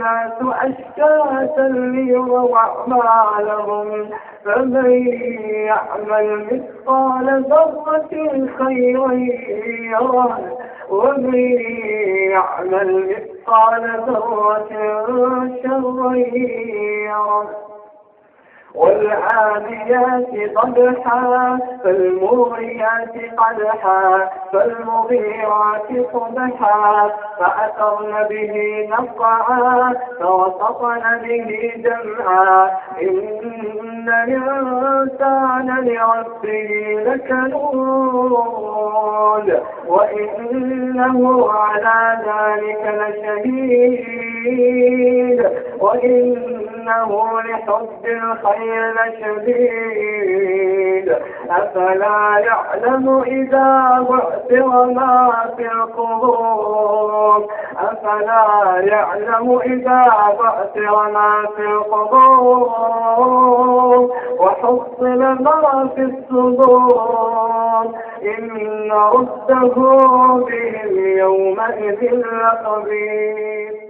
الناس أشتاتا ليروا أعمالهم. فمن يعمل مثقال ذرة خيرا يره. ومن يعمل مثقال ذرة شرا يره. والعاديات ضبحا فالموريات قدحا فالمغيرات صبحا فأثرن به نقعا فوسطن به جمعا. إن الإنسان لربه لكنود وإنه على ذلك لشهيد. وإنه لحب الخير لشديد أفلا يعلم إذا بعثر ما في القبور؟ أفلا يعلم إذا بعثر ما في القبور؟ وحصل ما في الصدور إن رده بهم يومئذ لخبير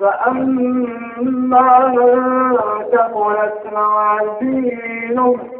فأما من ثقلت موازينه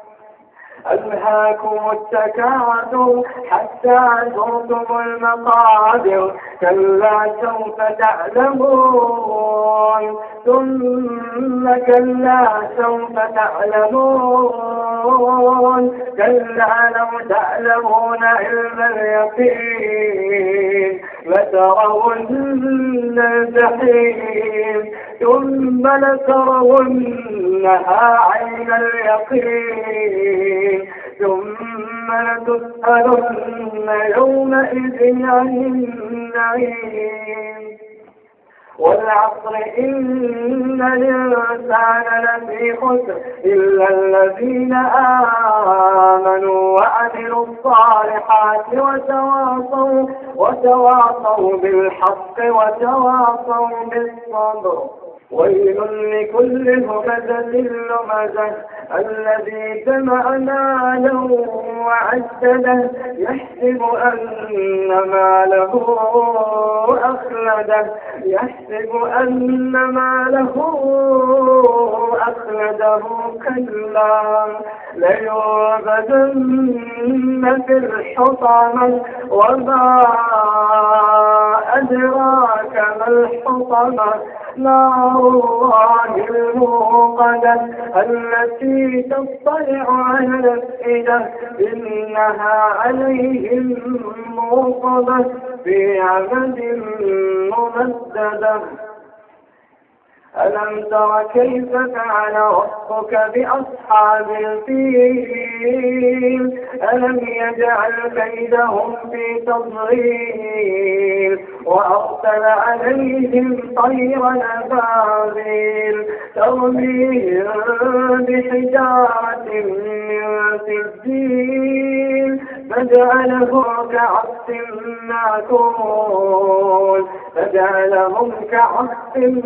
ألهاكم التكاثر حتى زرتم المقابر. كلا سوف تعلمون. ثم كلا سوف تعلمون. كلا لو تعلمون علم اليقين لترون الجحيم. ثم لترونها عين اليقين. ثم لتسألن يومئذ عن النعيم. والعصر إن الإنسان لفي خسر إلا الذين آمنوا وعملوا الصالحات وتواصوا وتواصوا بالحق وتواصوا بالصبر. ويل لكل همزة لمزة الذي جمع ماله وعدده يحسب أن ماله أخلده. يحسب أن ماله أخلده كلا. ليعبدن في الحطمة وما أدراك ما الحطمة. نار الله الموقدة التي تطلع على الأفئدة إنها عليهم موقدة في عمد ممددة. ألم تر كيف فعل ربك بأصحاب الفيل؟ ألم يجعل كيدهم في تضليل؟ وأرسل عليهم طيرا أبابيل ترميهم بحجارة من سجيل. فجعله كعصف ماكول فجعلهم كعصف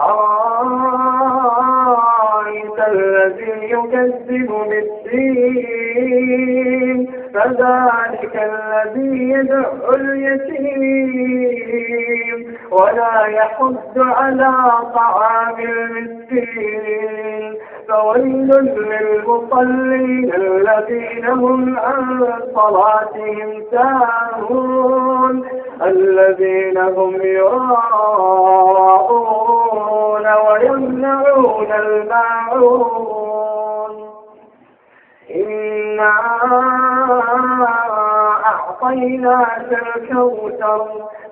أرأيت الذي يكذب بالدين؟ فذلك الذي يدعو اليتيم. ولا يحض على طعام المسكين. فويل للمصلين الذين هم عن صلاتهم ساهون. الذين هم يراءون ويمنعون الماعون. إنا أعطيناك الكوثر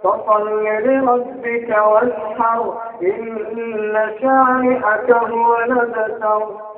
فصل لربك وانحر إن شانئك هو الأبتر.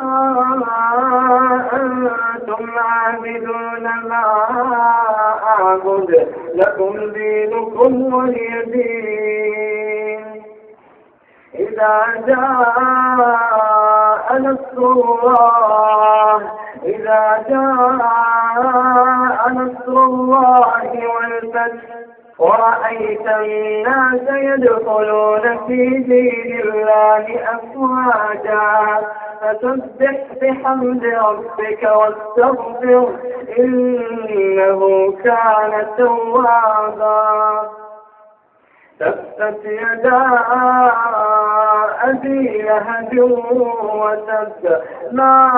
أنتم عابدون ما أعبد لكم دينكم ولي دين. إذا جاء نصر الله إذا جاء نصر الله والفتح ورأيت الناس يدخلون في دين الله أفواجا. فسبح بحمد ربك واستغفر إنه كان توابا. تبت يدا أبي لهب وتب ما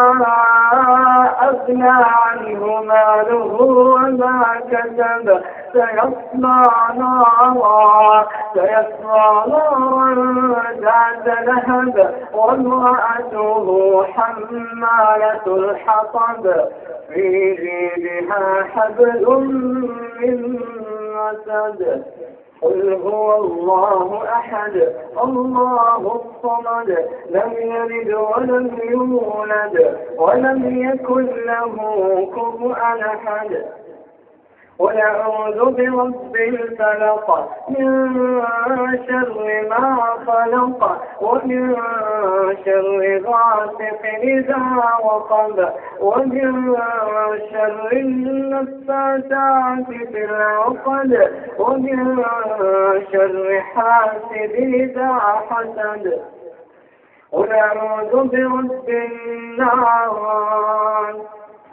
أغنى عنه ماله وما كسب. سيصلى نارا سيصلى نارا ذات لهب. وامرأته حمالة الحطب. في جيبها حبل من مسد. قل هو الله أحد الله الصمد لم يلد ولم يولد ولم يكن له كفؤا أحد. ونعوذ برب الفلق من شر ما خلق ومن شر غاسق إذا وقب ومن شر النفاثات في العقد ومن شر حاسد إذا حسد. ونعوذ برب النار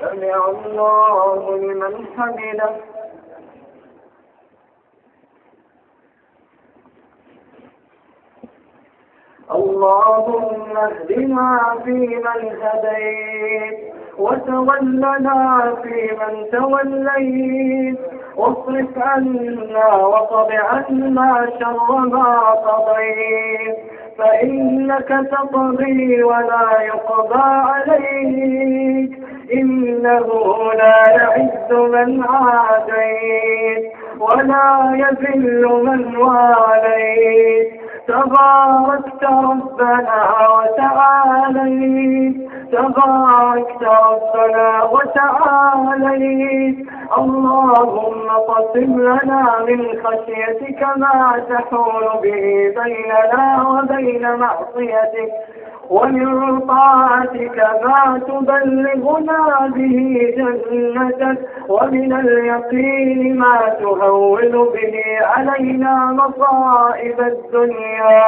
سمع الله لمن حمده. اللهم اهدنا فيمن هديت وتولنا فيمن توليت. واصرف عنا وقض عنا شر ما قضيت فإنك تقضي ولا يقضى عليك. إنه لا يعز من عاديت ولا يذل من واليت. تباركت ربنا وتعاليت. تباركت ربنا وتعاليت. اللهم قسم لنا من خشيتك ما تحول به بيننا وبين معصيتك. ومن طاعتك ما تبلغنا به جنتك ومن اليقين ما تهون به علينا مصائب الدنيا.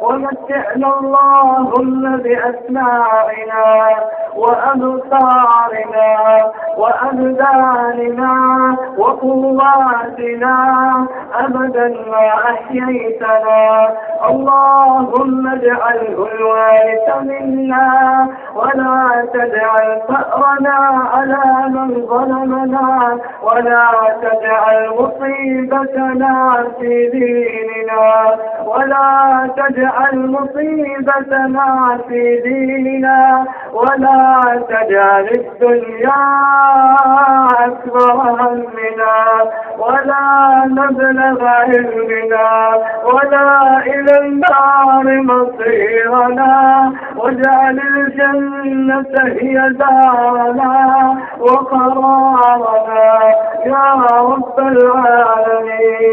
ومتعنا اللهم بأسماعنا وأبصارنا وأبداننا وقواتنا. أبدا ما أحييتنا. اللهم اجعله الوارث منا ولا تجعل ثأرنا على من ظلمنا ولا تجعل مصيبتنا في ديننا ولا تجعل مصيبتنا في ديننا ولا تجعل الدنيا أكبر همنا ولا مبلغ علمنا ولا إلى النار مصيرنا واجعل الجنة هي دارنا وقرارنا يا رب العالمين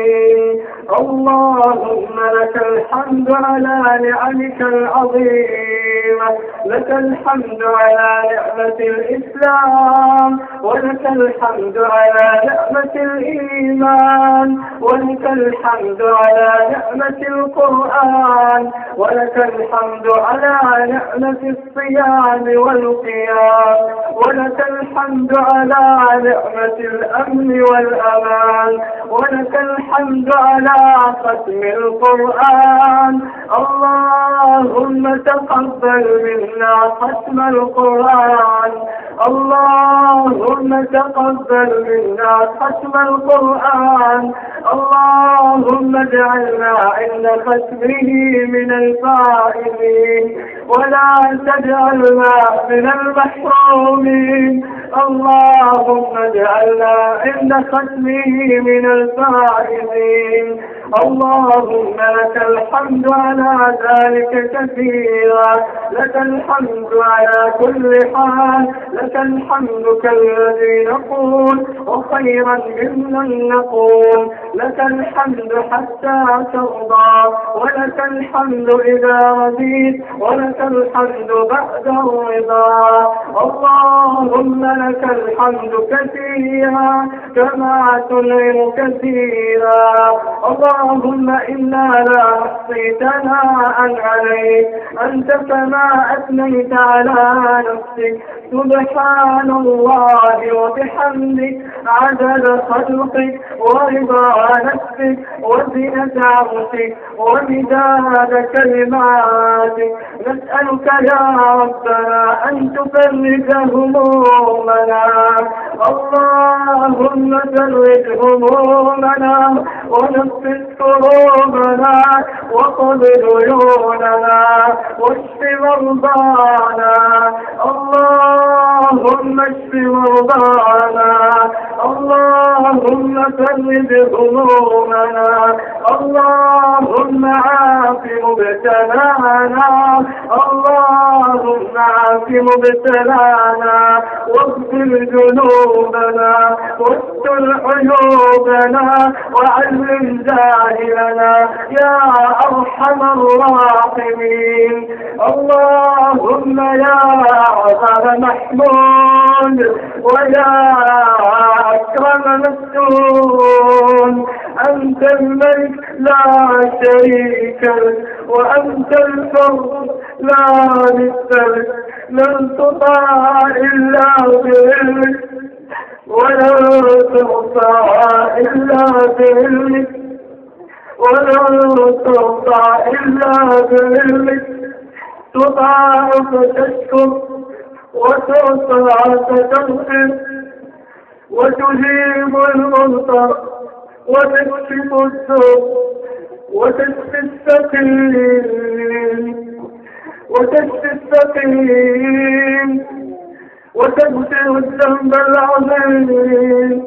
اللهم لك الحمد على نعمك العظيمة. لك الحمد على نعمة الإسلام. ولك الحمد على نعمة الإيمان. ولك الحمد على نعمة القرآن. ولك الحمد على نعمة الصيام والقيام ولك الحمد على نعمة الأمن والأمان ولك الحمد على ختم القرآن. اللهم تقبل منا ختم القرآن. اللهم تقبل منا ختم القرآن. اللهم اجعلنا عند ختمه من الفائزين. ولا تجعلنا من المحرومين اللهم اجعلنا عند ختمه من الفائزين. اللهم لك الحمد على ذلك كثيرا. لك الحمد على كل حال. لك الحمد كالذي نقول وخيرا ممن نقول. لك الحمد حتى ترضى. ولك الحمد إذا رضيت. ولك الحمد بعد الرضا. اللهم لك الحمد كثيرا كما تنعم كثيرا. اللهم إنا لا نحصي ثناء عليك. أنت كما أثنيت على نفسك. سبحان الله وبحمدك. عدد خلقك ورضا نفسك وزنة عرشك ومداد كلماتك. نسألك يا ربنا أن تفرج همومنا. اللهم فرج همومنا. ونفس كروبنا وقض ديوننا واشف مرضانا. اللهم اشف مرضانا. اللهم فرج همومنا اللهم عاف مبتلانا. اللهم عاف مبتلانا. واغفر ذنوبنا. واستر عيوبنا. وعلم جاهلنا يا أرحم الراحمين. اللهم يا عظم محمود ويا أكرم مسؤول أنت الملك لا شريك لك وأنت الفرد لا مثلك لن تطاع إلا بعلمك. ولا ترفع إلا بعلمك ولا ترفع إلا فتغفر وتجيب المنطر وتكشف السوء وتشفي السقيم وتشفي السقيم وتغفر الذنب العظيم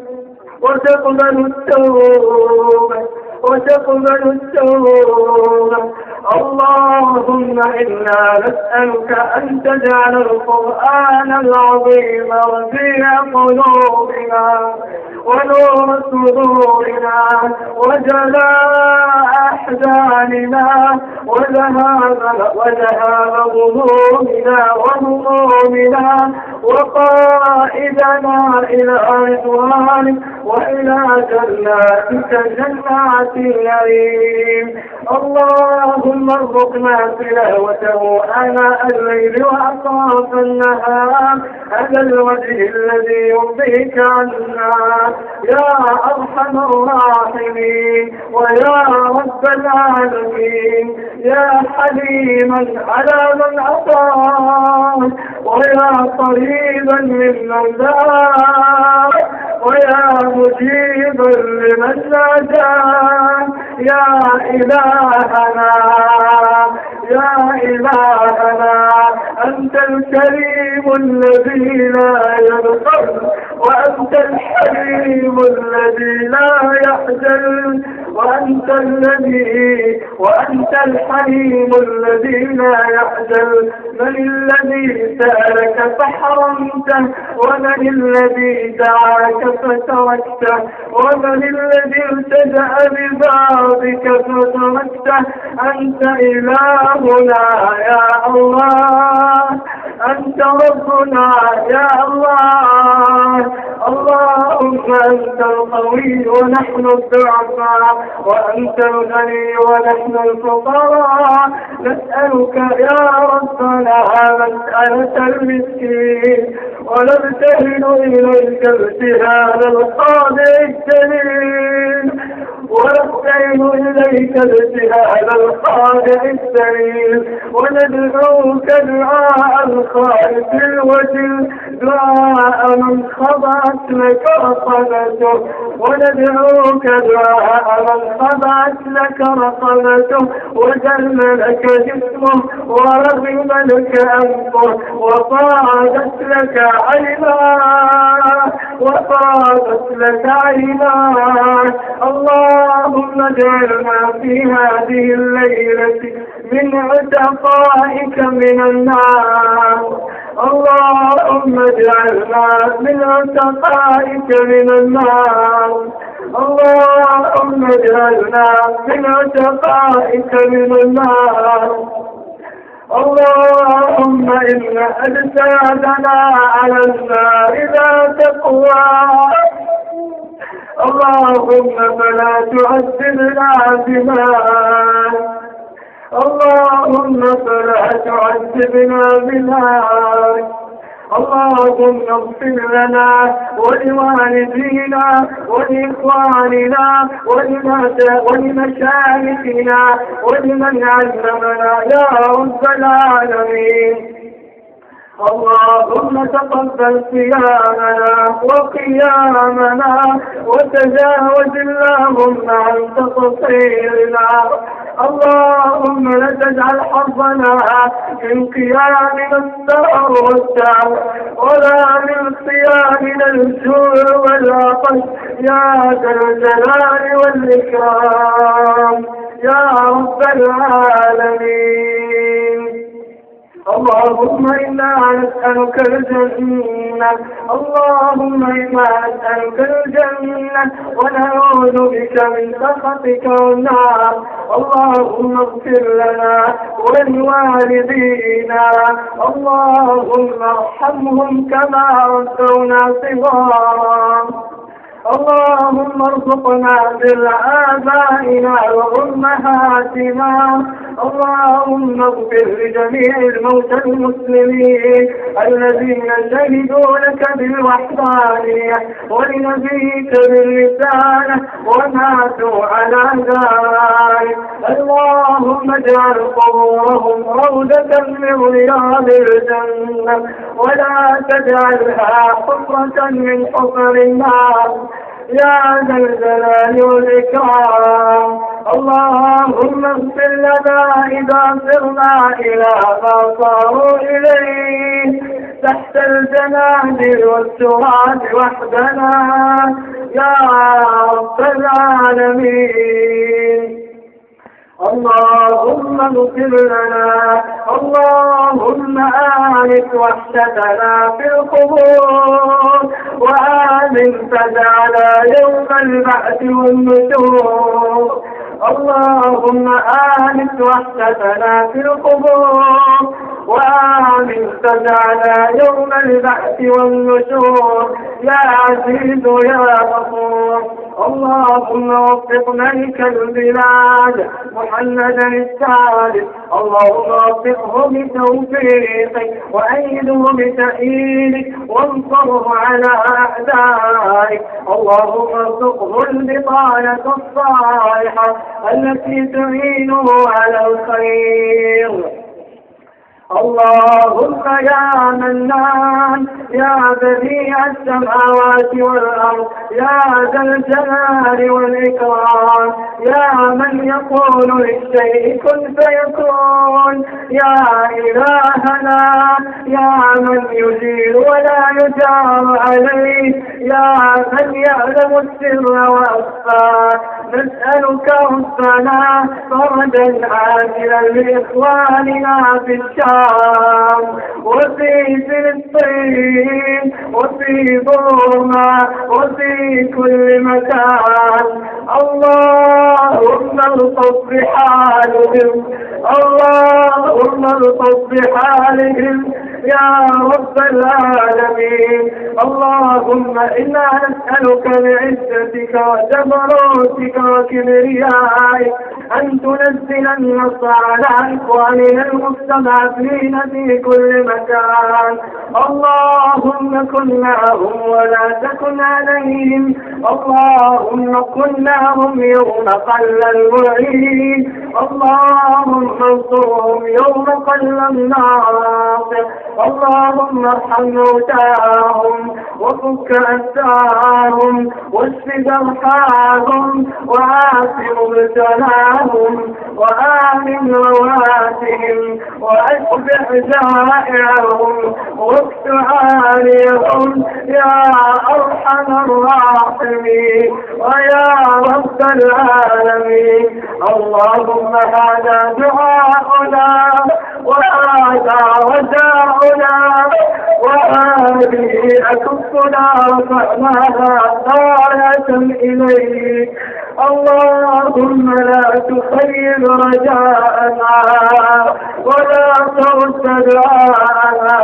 وتقبل التوبة وتقبل التوبة اللهم إنا نسألك أن تجعل القرآن العظيم ربيع قلوبنا ونور سرورنا وجلاء أحزاننا وذهاب وذهاب غمومنا وهمومنا وقائدنا إلى رضوانك وإلى جناتك جنات النعيم. اللهم ارزقنا تلاوته آناء الليل وأطراف النهار. على الوجه الذي يرضيك عنا. يا أرحم الراحمين ويا رب العالمين يا حليما على من أطاع ويا قريبا ممن دار ويا مجيبا لمن نادى يا إلهنا يا إلهنا أنت الكريم الذي لا يغفر وأنت الحليم الذي لا يحزن وأنت الذي وأنت الحليم الذي لا يحزن. من الذي سألك فحرمته؟ ومن الذي دعاك فتركته؟ ومن الذي التجأ ببابك فتركته؟ أنت إلهنا يا الله. أنت ربنا يا الله. اللهم أنت القوي ونحن الضعفاء. وأنت الغني ونحن الفقراء. نسألك يا ربنا مسألة المسكين. ونبتهل إليك ابتهال الخاضع السليم. ونبتهل إليك ابتهال الخاضع السليم. وندعوك دعاء الخائف الوجل. دعاء من خضعت لك رقبته. وندعوك دعاء من خضعت لك رقبته. وجل لك جسمه ورغم لك أنفه وصادت لك عيناه وصادت لك عيناه اللهم اجعلنا في هذه الليلة من عتقائك من النار. اللهم اجعلنا من عتقائك من النار. اللهم اجعلنا من عتقائك من النار. اللهم إن أجسادنا على النار لا تقوى. اللهم فلا تعذبنا بما اللهم فلا تعذبنا بنار اللهم اغفر لنا ولوالدينا ولإخواننا ولمشايخنا ولمن علمنا يا رب العالمين. اللهم تقبل صيامنا وقيامنا وتجاوز اللهم عن تقصيرنا اللهم لا تجعل حظنا من قيامنا السهر والتعب ولا من صيامنا الجوع والعطش. يا ذا الجلال والإكرام يا رب العالمين. اللهم إنا نسألك الجنة. اللهم إنا نسألك الجنة. ونعوذ بك من سخطك والنار. اللهم اغفر لنا ولوالدينا اللهم ارحمهم كما ربونا صغارا. اللهم ارزقنا بالآبائنا وأمهاتنا. اللهم اغفر لجميع الموتى المسلمين الذين شهدوا لك بالوحدانية ولنبيك بالرسالة وماتوا على ذلك. اللهم اجعل قبورهم روضة من رياض الجنة ولا تجعلها حفرة من حفر النار. يا ذا الجلال والإكرام. اللهم اغفر لنا إذا صرنا إلى ما صاروا إليه. تحت الجنادل والتراب وحدنا. يا رب العالمين. اللهم اغفر لنا اللهم آنس وحشتنا في القبور وآمن فزعنا يوم البعث والنشور. اللهم آنس وحشتنا في القبور وآمن فزعنا يوم البعث والنشور. يا عزيز يا غفور اللهم وفق ملك البلاد محمدا الثالث. اللهم وفقه بتوفيقك وأيده بتأييدك وانصره على أعدائك. اللهم ارزقه البطانة الصالحة. التي تعينه على الخير. اللهم يا منان يا بديع السماوات والأرض يا ذا الجلال والإكرام يا من يقول للشيء كن فيكون يا إلهنا يا من يجير ولا يجار عليه يا من يعلم السر وأخفى نسألك ربنا فرجا عاجلا لإخواننا في وفي فلسطين وفي بورما وفي كل مكان اللهم الطف بحالهم اللهم الطف بحالهم يا رب العالمين اللهم إنا نسألك بعزتك وجبروتك وكبريائك أن تنزل النصر على إخواننا المستضعفين في كل مكان. اللهم كن معهم ولا تكن عليهم. اللهم كن معهم يوم قل المعين اللهم انصرهم يوم قل الناصر اللهم ارحم موتاهم وفك أسارهم واشف جرحاهم وعاف مبتلاهم وآمن رواتهم وأشبع جائعهم واكس عاليهم يا أرحم الراحمين ويا رب العالمين. اللهم هذا دعاؤنا وهذا رجاؤنا وهذه أكفنا رفعناها غاية إليك. اللهم لا تخيب رجاءنا ولا دعاءنا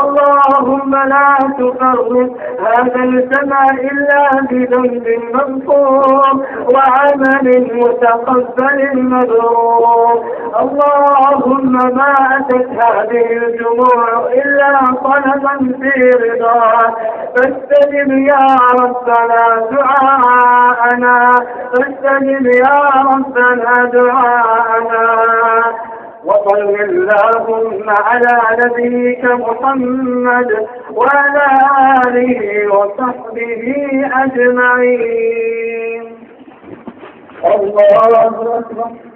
اللهم لا تفرق هذا السماء إلا بذنب مغفور وعمل متقبل مبرور. اللهم ما أتت هذه الجموع إلا طلبا في رضاك فاستجب يا ربنا دعاءنا. فاستجب يا ربنا دعاءنا. وصل اللهم على نبيك محمد وعلى آله وصحبه أجمعين. الله أكبر.